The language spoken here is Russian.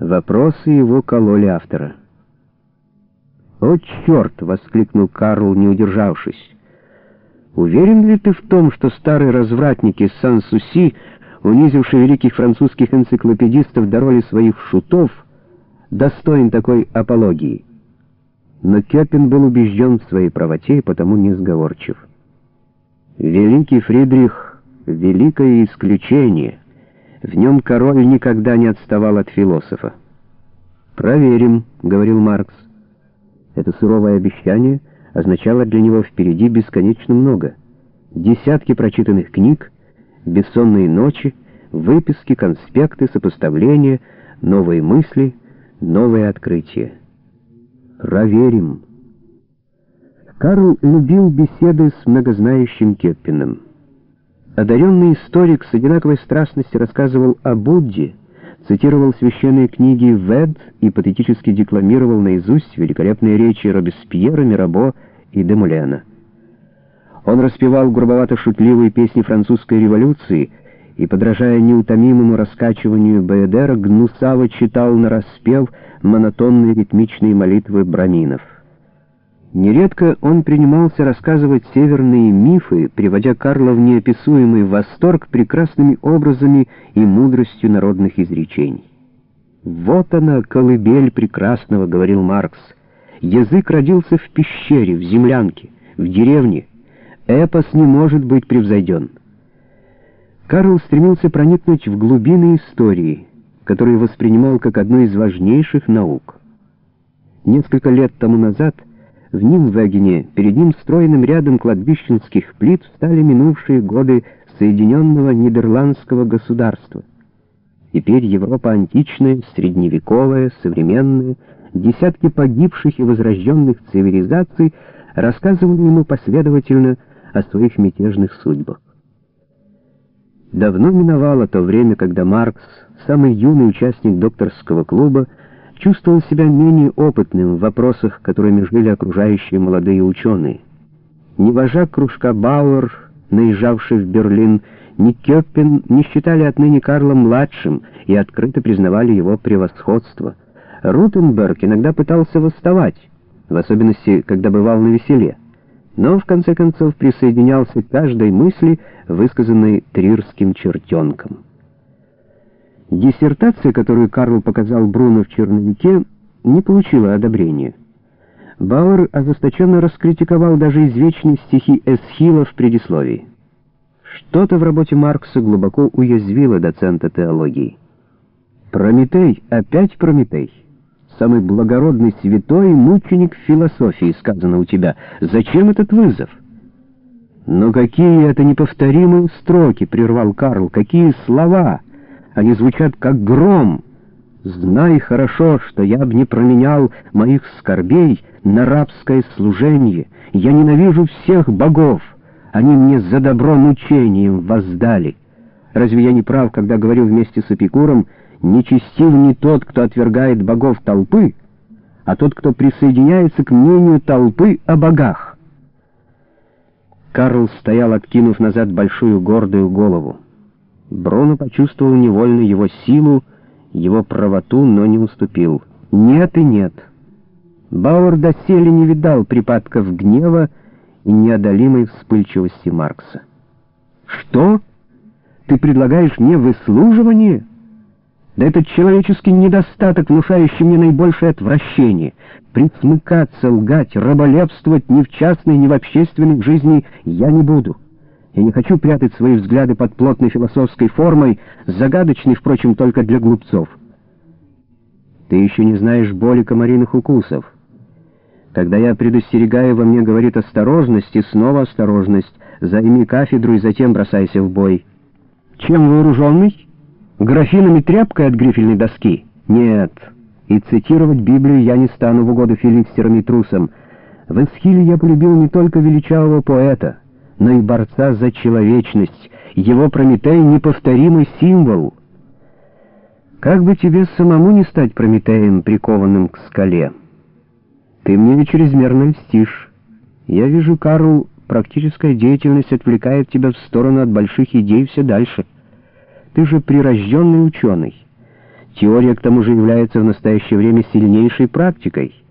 Вопросы его кололи автора. «О, черт!» — воскликнул Карл, не удержавшись. «Уверен ли ты в том, что старые развратники Сан-Суси, унизившие великих французских энциклопедистов до роли своих шутов, достоин такой апологии?» Но Кёпин был убежден в своей правоте и потому несговорчив. «Великий Фридрих — великое исключение». В нем король никогда не отставал от философа. «Проверим», — говорил Маркс. Это суровое обещание означало для него впереди бесконечно много. Десятки прочитанных книг, бессонные ночи, выписки, конспекты, сопоставления, новые мысли, новые открытия. «Проверим». Карл любил беседы с многознающим Кеппиным. Одаренный историк с одинаковой страстностью рассказывал о Будде, цитировал священные книги Вед и патетически декламировал наизусть великолепные речи Робеспьера, Мирабо и Демулена. Он распевал грубовато-шутливые песни французской революции и, подражая неутомимому раскачиванию Баэдера, гнусаво читал на распев монотонные ритмичные молитвы браминов. Нередко он принимался рассказывать северные мифы, приводя Карла в неописуемый восторг прекрасными образами и мудростью народных изречений. «Вот она, колыбель прекрасного», — говорил Маркс. «Язык родился в пещере, в землянке, в деревне. Эпос не может быть превзойден». Карл стремился проникнуть в глубины истории, которые воспринимал как одну из важнейших наук. Несколько лет тому назад — в Нимвегене перед ним стройным рядом кладбищенских плит встали минувшие годы Соединенного Нидерландского государства. Теперь Европа античная, средневековая, современная, десятки погибших и возрожденных цивилизаций рассказывали ему последовательно о своих мятежных судьбах. Давно миновало то время, когда Маркс, самый юный участник докторского клуба, чувствовал себя менее опытным в вопросах, которыми жили окружающие молодые ученые. Ни вожак кружка Бауэр, наезжавший в Берлин, ни Кёппен не считали отныне Карлом младшим и открыто признавали его превосходство. Рутенберг иногда пытался восставать, в особенности, когда бывал на веселе, но в конце концов присоединялся к каждой мысли, высказанной трирским чертенком. Диссертация, которую Карл показал Бруно в черновике, не получила одобрения. Бауэр ожесточенно раскритиковал даже извечные стихи Эсхила в предисловии. Что-то в работе Маркса глубоко уязвило доцента теологии. «Прометей, опять Прометей, самый благородный святой мученик философии, сказано у тебя. Зачем этот вызов?» «Но какие это неповторимые строки!» — прервал Карл. «Какие слова!» Они звучат как гром. Знай хорошо, что я б не променял моих скорбей на рабское служение. Я ненавижу всех богов. Они мне за добро мучением воздали. Разве я не прав, когда говорю вместе с Эпикуром, нечестив не тот, кто отвергает богов толпы, а тот, кто присоединяется к мнению толпы о богах? Карл стоял, откинув назад большую гордую голову. Бруно почувствовал невольно его силу, его правоту, но не уступил. Нет и нет. Бауэр доселе не видал припадков гнева и неодолимой вспыльчивости Маркса. «Что? Ты предлагаешь мне выслуживание?» Да этот человеческий недостаток, внушающий мне наибольшее отвращение. Присмыкаться, лгать, раболепствовать ни в частной, ни в общественной жизни я не буду. Я не хочу прятать свои взгляды под плотной философской формой, загадочной, впрочем, только для глупцов. Ты еще не знаешь боли комариных укусов. Когда я предостерегаю, во мне говорит осторожность и снова осторожность. Займи кафедру и затем бросайся в бой. Чем вооруженный? Графинами тряпкой от грифельной доски? Нет. И цитировать Библию я не стану в угоду филистерам и трусам. В Эсхиле я полюбил не только величавого поэта — но и борца за человечность. Его Прометей — неповторимый символ. Как бы тебе самому не стать Прометеем, прикованным к скале? Ты мне чрезмерно льстишь. Я вижу, Карл, практическая деятельность отвлекает тебя в сторону от больших идей все дальше. Ты же прирожденный ученый. Теория к тому же является в настоящее время сильнейшей практикой —